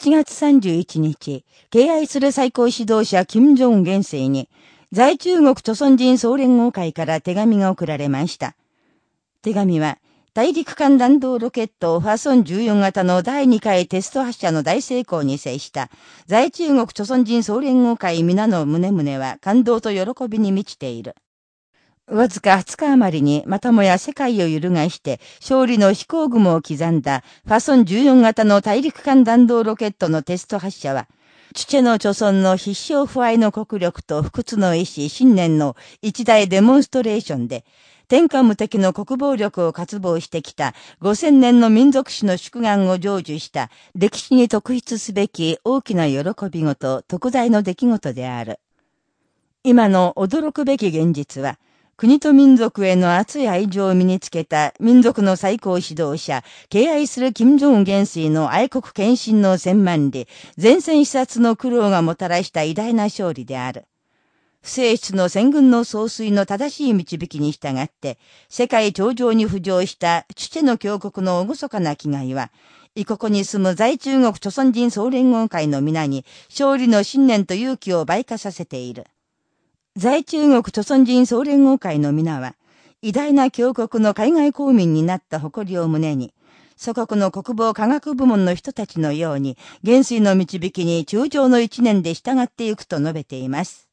7月31日、敬愛する最高指導者金正恩元帥に、在中国朝鮮人総連合会から手紙が送られました。手紙は、大陸間弾道ロケットファソン14型の第2回テスト発射の大成功に接した、在中国朝鮮人総連合会皆の胸々は感動と喜びに満ちている。わずか20日余りにまたもや世界を揺るがして勝利の飛行雲を刻んだファソン14型の大陸間弾道ロケットのテスト発射は、父の著村の必勝不敗の国力と不屈の意志、信念の一大デモンストレーションで、天下無敵の国防力を渇望してきた5000年の民族史の祝願を成就した歴史に特筆すべき大きな喜び事、特大の出来事である。今の驚くべき現実は、国と民族への熱い愛情を身につけた民族の最高指導者、敬愛する金正恩元帥の愛国献身の千万里、前線視察の苦労がもたらした偉大な勝利である。不正室の戦軍の総帥の正しい導きに従って、世界頂上に浮上した父の峡谷の厳かな気概は、異国に住む在中国朝鮮人総連合会の皆に勝利の信念と勇気を倍化させている。在中国朝鮮人総連合会の皆は、偉大な強国の海外公民になった誇りを胸に、祖国の国防科学部門の人たちのように、元帥の導きに中朝の一年で従っていくと述べています。